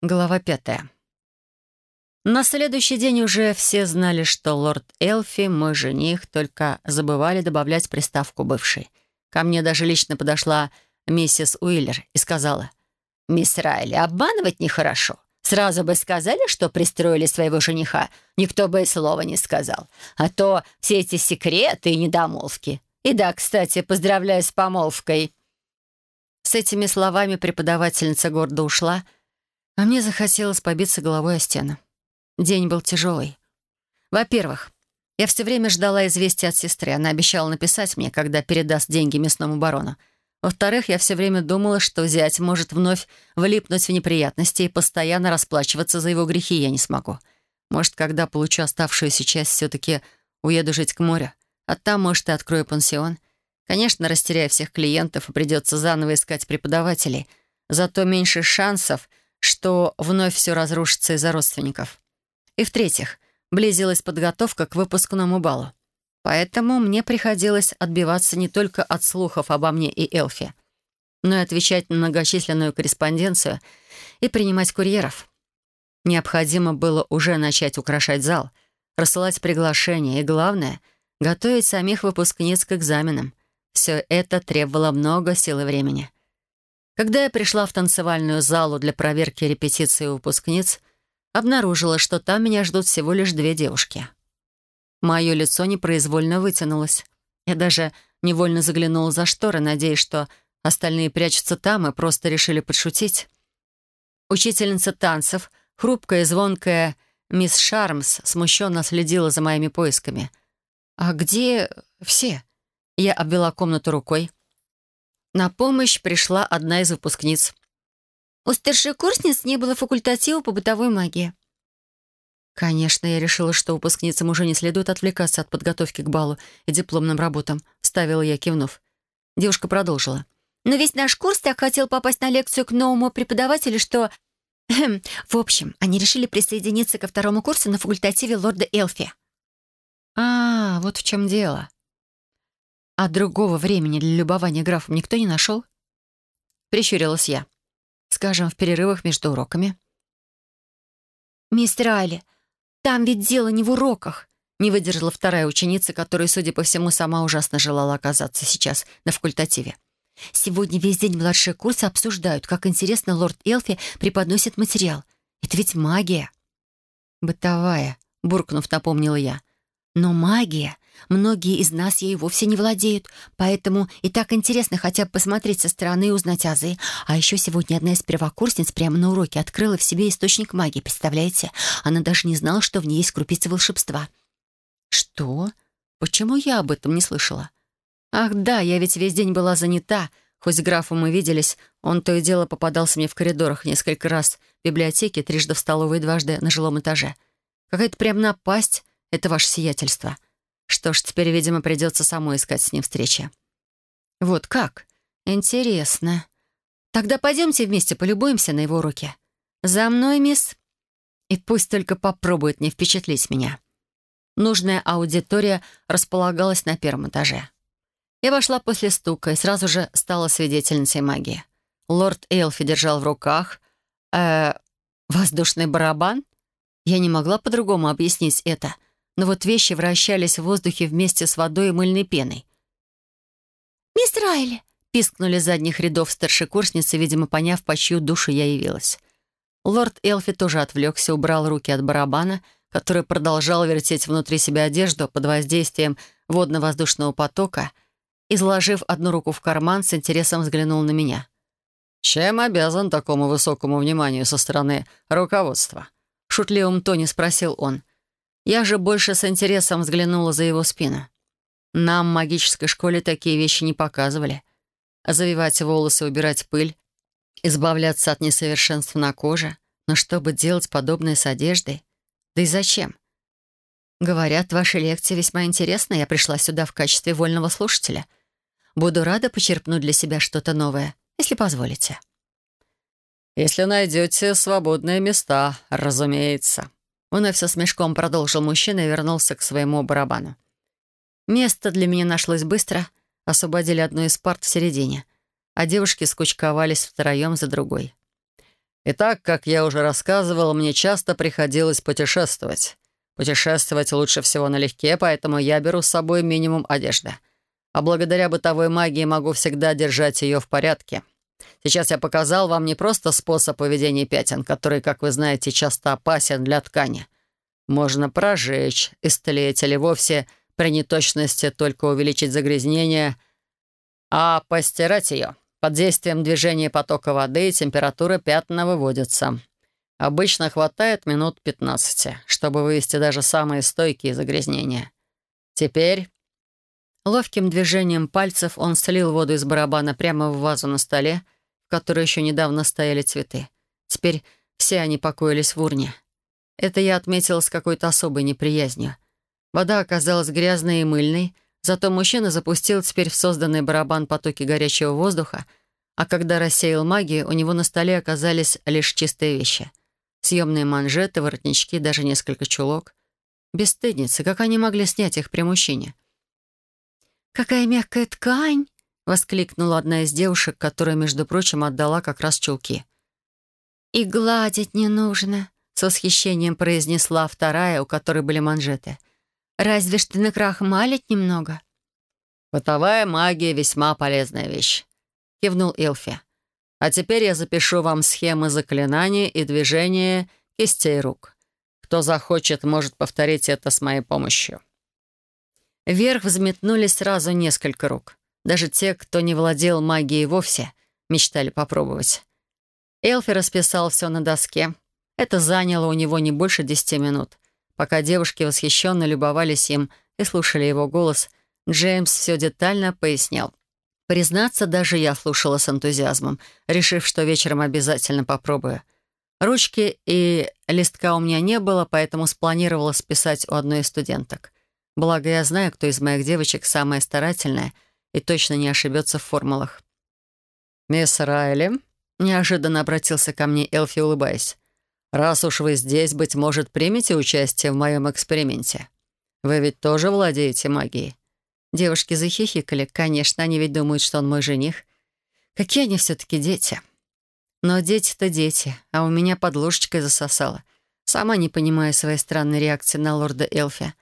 Глава пятая. На следующий день уже все знали, что лорд Элфи, мой жених, только забывали добавлять приставку «бывший». Ко мне даже лично подошла миссис Уиллер и сказала, «Мисс Райли, обманывать нехорошо. Сразу бы сказали, что пристроили своего жениха, никто бы и слова не сказал. А то все эти секреты и недомолвки. И да, кстати, поздравляю с помолвкой». С этими словами преподавательница гордо ушла — а мне захотелось побиться головой о стену. День был тяжелый. Во-первых, я все время ждала известия от сестры. Она обещала написать мне, когда передаст деньги мясному барону. Во-вторых, я все время думала, что зять может вновь влипнуть в неприятности и постоянно расплачиваться за его грехи я не смогу. Может, когда получу оставшуюся часть, все-таки уеду жить к морю. А там, может, и открою пансион. Конечно, растеряю всех клиентов придется заново искать преподавателей. Зато меньше шансов — что вновь все разрушится из-за родственников. И в-третьих, близилась подготовка к выпускному балу. Поэтому мне приходилось отбиваться не только от слухов обо мне и Элфи, но и отвечать на многочисленную корреспонденцию и принимать курьеров. Необходимо было уже начать украшать зал, рассылать приглашения и, главное, готовить самих выпускниц к экзаменам. Все это требовало много сил и времени. Когда я пришла в танцевальную залу для проверки репетиции выпускниц, обнаружила, что там меня ждут всего лишь две девушки. Мое лицо непроизвольно вытянулось. Я даже невольно заглянула за шторы, надеясь, что остальные прячутся там и просто решили подшутить. Учительница танцев, хрупкая и звонкая мисс Шармс, смущенно следила за моими поисками. «А где все?» Я обвела комнату рукой. На помощь пришла одна из выпускниц. У старшекурсниц не было факультатива по бытовой магии. Конечно, я решила, что выпускницам уже не следует отвлекаться от подготовки к балу и дипломным работам, ставила я, кивнув. Девушка продолжила. Но весь наш курс так хотел попасть на лекцию к новому преподавателю, что... В общем, они решили присоединиться ко второму курсу на факультативе лорда Элфи. А, вот в чем дело. А другого времени для любования графом никто не нашел? Прищурилась я. Скажем, в перерывах между уроками. «Мистер Айли, там ведь дело не в уроках», не выдержала вторая ученица, которая, судя по всему, сама ужасно желала оказаться сейчас на факультативе. «Сегодня весь день младшие курсы обсуждают, как интересно лорд Элфи преподносит материал. Это ведь магия». «Бытовая», — буркнув, напомнила я. «Но магия Многие из нас ей вовсе не владеют, поэтому и так интересно хотя бы посмотреть со стороны и узнать азы. А еще сегодня одна из первокурсниц прямо на уроке открыла в себе источник магии, представляете? Она даже не знала, что в ней есть крупица волшебства. Что? Почему я об этом не слышала? Ах да, я ведь весь день была занята. Хоть с графом мы виделись, он то и дело попадался мне в коридорах несколько раз в библиотеке, трижды в столовой и дважды на жилом этаже. Какая-то прям напасть — это ваше сиятельство. Что ж, теперь, видимо, придется самой искать с ним встречи. Вот как? Интересно. Тогда пойдемте вместе полюбуемся на его руки. За мной, мисс. И пусть только попробует не впечатлить меня. Нужная аудитория располагалась на первом этаже. Я вошла после стука и сразу же стала свидетельницей магии. Лорд Эйлфи держал в руках... Э, воздушный барабан? Я не могла по-другому объяснить это — но вот вещи вращались в воздухе вместе с водой и мыльной пеной. «Мистер Райли!» — пискнули задних рядов старшекурсницы, видимо, поняв, по чью душу я явилась. Лорд Элфи тоже отвлекся, убрал руки от барабана, который продолжал вертеть внутри себя одежду под воздействием водно-воздушного потока, и, заложив одну руку в карман, с интересом взглянул на меня. «Чем обязан такому высокому вниманию со стороны руководства?» В шутливом тоне спросил он. Я же больше с интересом взглянула за его спину. Нам в магической школе такие вещи не показывали. Завивать волосы, убирать пыль, избавляться от несовершенств на коже. Но чтобы делать подобное с одеждой? Да и зачем? Говорят, ваши лекции весьма интересны. Я пришла сюда в качестве вольного слушателя. Буду рада почерпнуть для себя что-то новое, если позволите. «Если найдете свободные места, разумеется», Вновь со смешком продолжил мужчина и вернулся к своему барабану. Место для меня нашлось быстро. Освободили одну из парт в середине, а девушки скучковались втроем за другой. Итак, как я уже рассказывал, мне часто приходилось путешествовать. Путешествовать лучше всего налегке, поэтому я беру с собой минимум одежды. А благодаря бытовой магии могу всегда держать ее в порядке. Сейчас я показал вам не просто способ поведения пятен, который, как вы знаете, часто опасен для ткани. Можно прожечь, истлеть или вовсе при неточности только увеличить загрязнение, а постирать ее. Под действием движения потока воды температура пятна выводится. Обычно хватает минут 15, чтобы вывести даже самые стойкие загрязнения. Теперь... Ловким движением пальцев он слил воду из барабана прямо в вазу на столе, в которой еще недавно стояли цветы. Теперь все они покоились в урне. Это я отметила с какой-то особой неприязнью. Вода оказалась грязной и мыльной, зато мужчина запустил теперь в созданный барабан потоки горячего воздуха, а когда рассеял магию, у него на столе оказались лишь чистые вещи съемные манжеты, воротнички, даже несколько чулок. Бесстыдницы, как они могли снять их при мужчине? «Какая мягкая ткань!» — воскликнула одна из девушек, которая, между прочим, отдала как раз чулки. «И гладить не нужно», — с восхищением произнесла вторая, у которой были манжеты. «Разве что накрахмалить немного». «Бытовая магия — весьма полезная вещь», — кивнул Илфи. А теперь я запишу вам схемы заклинаний и движения кистей рук. Кто захочет, может повторить это с моей помощью». Вверх взметнулись сразу несколько рук. Даже те, кто не владел магией вовсе, мечтали попробовать. Элфи расписал все на доске. Это заняло у него не больше десяти минут. Пока девушки восхищенно любовались им и слушали его голос, Джеймс все детально пояснял. Признаться, даже я слушала с энтузиазмом, решив, что вечером обязательно попробую. Ручки и листка у меня не было, поэтому спланировала списать у одной из студенток. Благо, я знаю, кто из моих девочек самая старательная и точно не ошибется в формулах. «Мисс Райли», — неожиданно обратился ко мне Элфи, улыбаясь, «раз уж вы здесь, быть может, примете участие в моем эксперименте. Вы ведь тоже владеете магией. Девушки захихикали. Конечно, они ведь думают, что он мой жених. Какие они все-таки дети. Но дети-то дети, а у меня под ложечкой засосало. Сама не понимая своей странной реакции на лорда Элфи.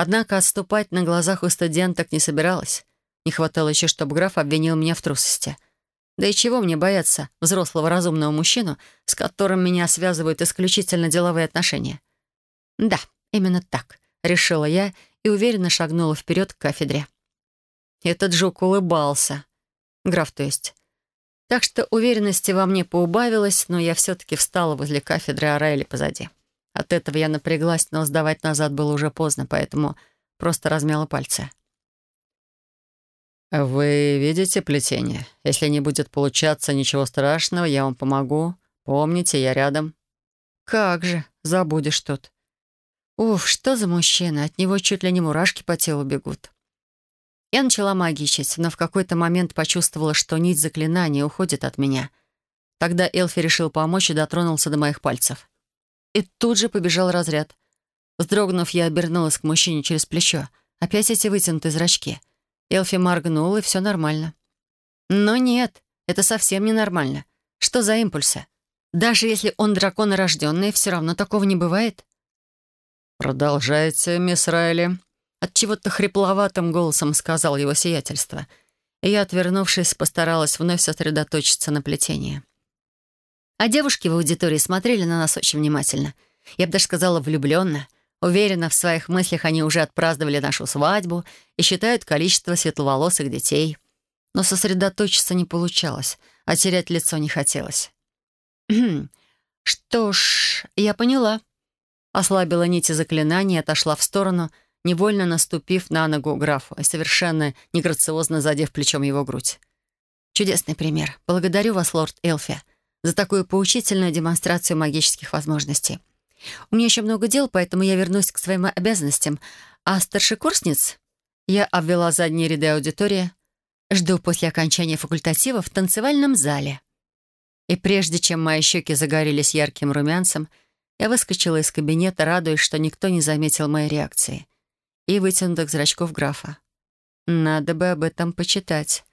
Однако отступать на глазах у студенток не собиралась. Не хватало еще, чтобы граф обвинил меня в трусости. Да и чего мне бояться взрослого разумного мужчину, с которым меня связывают исключительно деловые отношения? Да, именно так, решила я и уверенно шагнула вперед к кафедре. Этот жук улыбался. Граф, то есть. Так что уверенности во мне поубавилось, но я все-таки встала возле кафедры, а позади. От этого я напряглась, но сдавать назад было уже поздно, поэтому просто размяла пальцы. «Вы видите плетение? Если не будет получаться ничего страшного, я вам помогу. Помните, я рядом». «Как же, забудешь тут. Уф, что за мужчина, от него чуть ли не мурашки по телу бегут. Я начала магичить, но в какой-то момент почувствовала, что нить заклинания уходит от меня. Тогда Элфи решил помочь и дотронулся до моих пальцев. И тут же побежал разряд. Вздрогнув, я обернулась к мужчине через плечо. Опять эти вытянутые зрачки. Элфи моргнул, и все нормально. Но нет, это совсем не нормально. Что за импульсы? Даже если он драконорожденный, все равно такого не бывает. «Продолжайте, мисс Райли», — отчего-то хрипловатым голосом сказал его сиятельство. И я, отвернувшись, постаралась вновь сосредоточиться на плетении. А девушки в аудитории смотрели на нас очень внимательно. Я бы даже сказала, влюбленно. Уверена, в своих мыслях они уже отпраздновали нашу свадьбу и считают количество светловолосых детей. Но сосредоточиться не получалось, а терять лицо не хотелось. «Что ж, я поняла», ослабила нити заклинания отошла в сторону, невольно наступив на ногу графу и совершенно неграциозно задев плечом его грудь. Чудесный пример. Благодарю вас, лорд Элфи, за такую поучительную демонстрацию магических возможностей. У меня еще много дел, поэтому я вернусь к своим обязанностям. А старшекурсниц я обвела задние ряды аудитории. Жду после окончания факультатива в танцевальном зале. И прежде чем мои щеки загорелись ярким румянцем, я выскочила из кабинета, радуясь, что никто не заметил моей реакции. И вытянутых зрачков графа. Надо бы об этом почитать.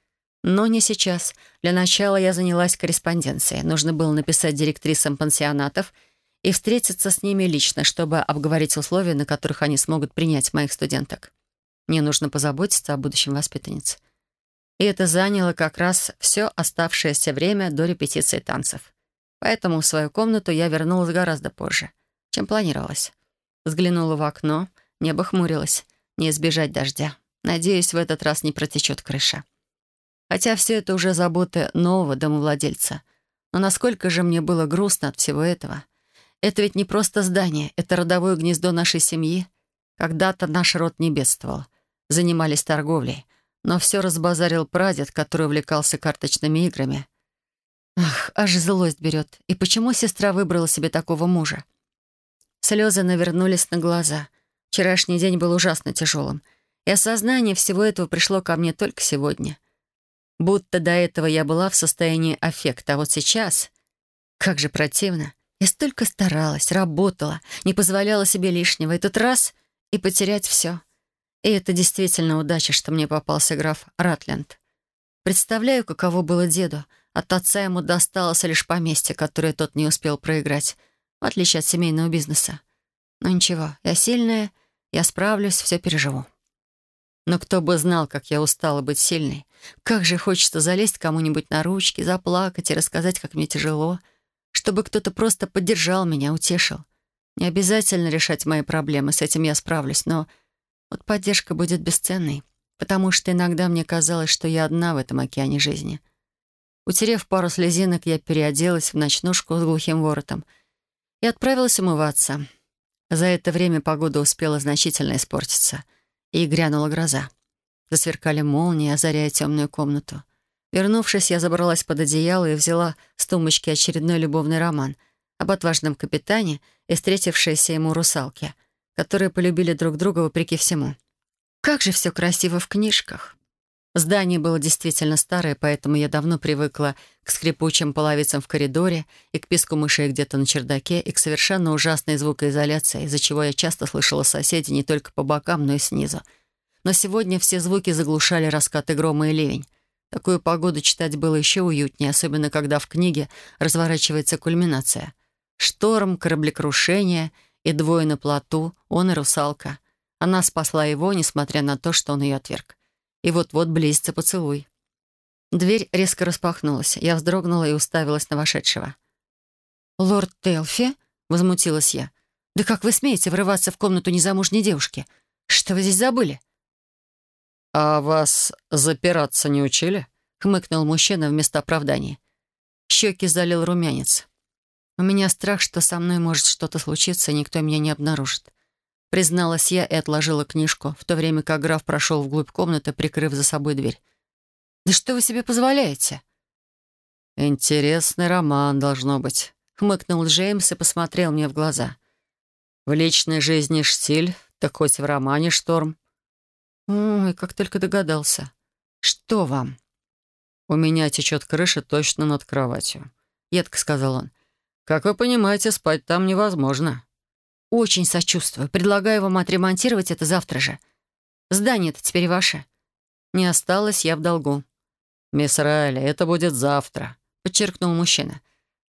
Но не сейчас. Для начала я занялась корреспонденцией. Нужно было написать директрисам пансионатов и встретиться с ними лично, чтобы обговорить условия, на которых они смогут принять моих студенток. Мне нужно позаботиться о будущем воспитаннице. И это заняло как раз все оставшееся время до репетиции танцев. Поэтому в свою комнату я вернулась гораздо позже, чем планировалось. Взглянула в окно, небо хмурилось. Не избежать дождя. Надеюсь, в этот раз не протечет крыша. Хотя все это уже заботы нового домовладельца. Но насколько же мне было грустно от всего этого. Это ведь не просто здание, это родовое гнездо нашей семьи. Когда-то наш род не бедствовал. Занимались торговлей. Но все разбазарил прадед, который увлекался карточными играми. Ах, аж злость берет. И почему сестра выбрала себе такого мужа? Слезы навернулись на глаза. Вчерашний день был ужасно тяжелым. И осознание всего этого пришло ко мне только сегодня. Будто до этого я была в состоянии аффекта, а вот сейчас... Как же противно. Я столько старалась, работала, не позволяла себе лишнего, и тут раз — и потерять все. И это действительно удача, что мне попался граф Ратленд. Представляю, каково было деду. От отца ему досталось лишь поместье, которое тот не успел проиграть, в отличие от семейного бизнеса. Но ничего, я сильная, я справлюсь, все переживу. Но кто бы знал, как я устала быть сильной. Как же хочется залезть кому-нибудь на ручки, заплакать и рассказать, как мне тяжело. Чтобы кто-то просто поддержал меня, утешил. Не обязательно решать мои проблемы, с этим я справлюсь, но вот поддержка будет бесценной, потому что иногда мне казалось, что я одна в этом океане жизни. Утерев пару слезинок, я переоделась в ночнушку с глухим воротом и отправилась умываться. За это время погода успела значительно испортиться — и грянула гроза. Засверкали молнии, озаряя темную комнату. Вернувшись, я забралась под одеяло и взяла с тумбочки очередной любовный роман об отважном капитане и встретившейся ему русалке, которые полюбили друг друга вопреки всему. Как же все красиво в книжках. Здание было действительно старое, поэтому я давно привыкла к скрипучим половицам в коридоре и к писку мышей где-то на чердаке и к совершенно ужасной звукоизоляции, из-за чего я часто слышала соседей не только по бокам, но и снизу. Но сегодня все звуки заглушали раскаты грома и ливень. Такую погоду читать было еще уютнее, особенно когда в книге разворачивается кульминация. Шторм, кораблекрушение и двое на плоту, он и русалка. Она спасла его, несмотря на то, что он ее отверг и вот-вот близится поцелуй. Дверь резко распахнулась. Я вздрогнула и уставилась на вошедшего. «Лорд Телфи?» — возмутилась я. «Да как вы смеете врываться в комнату незамужней девушки? Что вы здесь забыли?» «А вас запираться не учили?» — хмыкнул мужчина вместо оправдания. Щеки залил румянец. «У меня страх, что со мной может что-то случиться, и никто меня не обнаружит призналась я и отложила книжку, в то время как граф прошел вглубь комнаты, прикрыв за собой дверь. «Да что вы себе позволяете?» «Интересный роман, должно быть», — хмыкнул Джеймс и посмотрел мне в глаза. «В личной жизни штиль, так хоть в романе шторм». «Ой, как только догадался. Что вам?» «У меня течет крыша точно над кроватью», — едко сказал он. «Как вы понимаете, спать там невозможно». Очень сочувствую. Предлагаю вам отремонтировать это завтра же. Здание-то теперь ваше. Не осталось, я в долгу. «Мисс Райли, это будет завтра», — подчеркнул мужчина.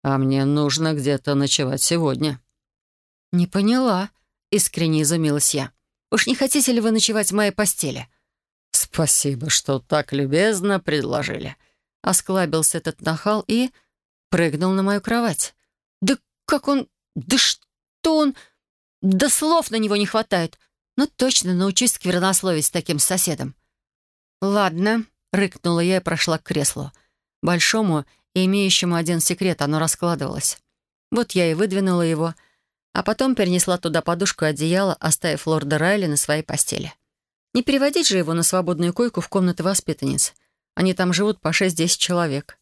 «А мне нужно где-то ночевать сегодня». «Не поняла», — искренне изумилась я. «Уж не хотите ли вы ночевать в моей постели?» «Спасибо, что так любезно предложили», — осклабился этот нахал и прыгнул на мою кровать. «Да как он... Да что он...» Да слов на него не хватает. Но точно научусь сквернословить с таким соседом. «Ладно», — рыкнула я и прошла к креслу. Большому и имеющему один секрет оно раскладывалось. Вот я и выдвинула его, а потом перенесла туда подушку и одеяло, оставив лорда Райли на своей постели. Не переводить же его на свободную койку в комнаты воспитанниц. Они там живут по 6-10 человек.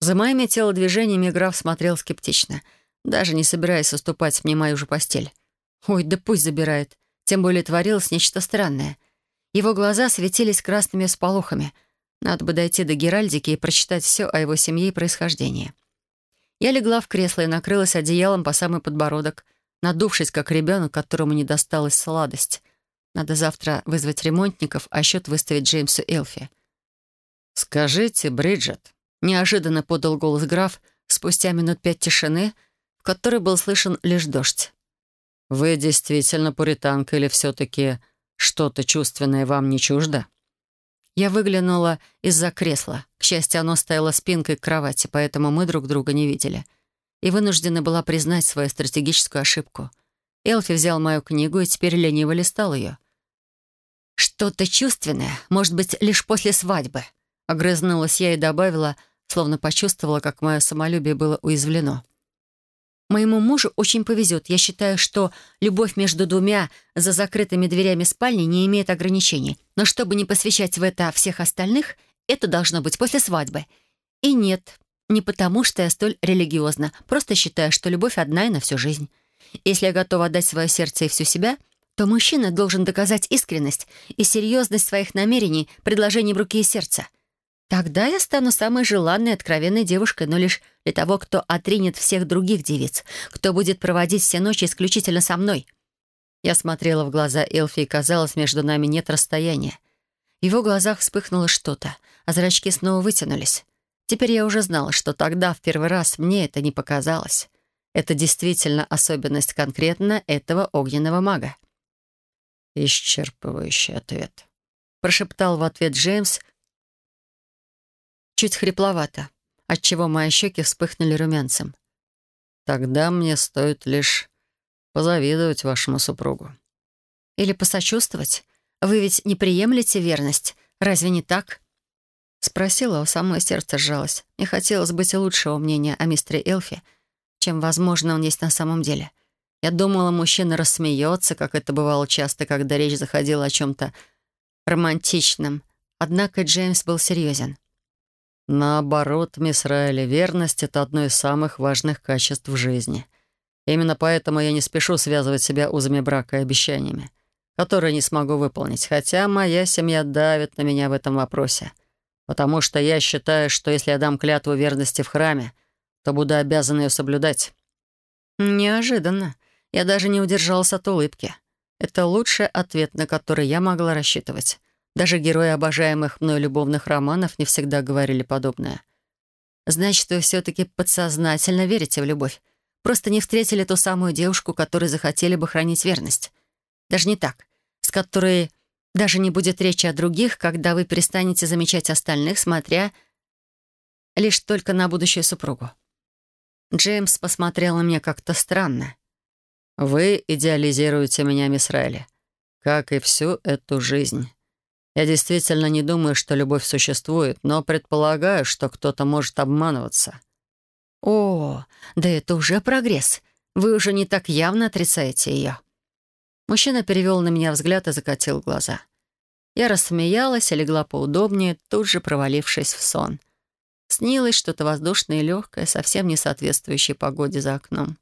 За моими телодвижениями граф смотрел скептично, даже не собираясь уступать мне мою же постель. Ой, да пусть забирает. Тем более творилось нечто странное. Его глаза светились красными сполохами. Надо бы дойти до Геральдики и прочитать все о его семье и происхождении. Я легла в кресло и накрылась одеялом по самый подбородок, надувшись, как ребенок, которому не досталась сладость. Надо завтра вызвать ремонтников, а счет выставить Джеймсу Элфи. «Скажите, Бриджит», — неожиданно подал голос граф спустя минут пять тишины, в которой был слышен лишь дождь. «Вы действительно пуританка или все-таки что-то чувственное вам не чуждо?» Я выглянула из-за кресла. К счастью, оно стояло спинкой к кровати, поэтому мы друг друга не видели. И вынуждена была признать свою стратегическую ошибку. Элфи взял мою книгу и теперь лениво листал ее. «Что-то чувственное, может быть, лишь после свадьбы», — огрызнулась я и добавила, словно почувствовала, как мое самолюбие было уязвлено. Моему мужу очень повезет. Я считаю, что любовь между двумя за закрытыми дверями спальни не имеет ограничений. Но чтобы не посвящать в это всех остальных, это должно быть после свадьбы. И нет, не потому, что я столь религиозна. Просто считаю, что любовь одна и на всю жизнь. Если я готова отдать свое сердце и всю себя, то мужчина должен доказать искренность и серьезность своих намерений предложением руки и сердца. Тогда я стану самой желанной и откровенной девушкой, но лишь для того, кто отринет всех других девиц, кто будет проводить все ночи исключительно со мной. Я смотрела в глаза Элфи, и казалось, между нами нет расстояния. В его глазах вспыхнуло что-то, а зрачки снова вытянулись. Теперь я уже знала, что тогда, в первый раз, мне это не показалось. Это действительно особенность конкретно этого огненного мага. «Исчерпывающий ответ», — прошептал в ответ Джеймс, чуть хрипловато, отчего мои щеки вспыхнули румянцем. «Тогда мне стоит лишь позавидовать вашему супругу». «Или посочувствовать? Вы ведь не приемлете верность. Разве не так?» Спросила, а самое сердце сжалось. Мне хотелось быть лучшего мнения о мистере Элфи, чем, возможно, он есть на самом деле. Я думала, мужчина рассмеется, как это бывало часто, когда речь заходила о чем-то романтичном. Однако Джеймс был серьезен. Наоборот, мисс Райли, верность — это одно из самых важных качеств в жизни. Именно поэтому я не спешу связывать себя узами брака и обещаниями, которые не смогу выполнить, хотя моя семья давит на меня в этом вопросе. Потому что я считаю, что если я дам клятву верности в храме, то буду обязан ее соблюдать. Неожиданно. Я даже не удержалась от улыбки. Это лучший ответ, на который я могла рассчитывать. Даже герои обожаемых мной любовных романов не всегда говорили подобное. Значит, вы все-таки подсознательно верите в любовь. Просто не встретили ту самую девушку, которой захотели бы хранить верность. Даже не так. С которой даже не будет речи о других, когда вы перестанете замечать остальных, смотря лишь только на будущую супругу. Джеймс посмотрел на меня как-то странно. «Вы идеализируете меня, мисс Райли, как и всю эту жизнь. Я действительно не думаю, что любовь существует, но предполагаю, что кто-то может обманываться». «О, да это уже прогресс. Вы уже не так явно отрицаете ее». Мужчина перевел на меня взгляд и закатил глаза. Я рассмеялась и легла поудобнее, тут же провалившись в сон. Снилось что-то воздушное и легкое, совсем не соответствующее погоде за окном.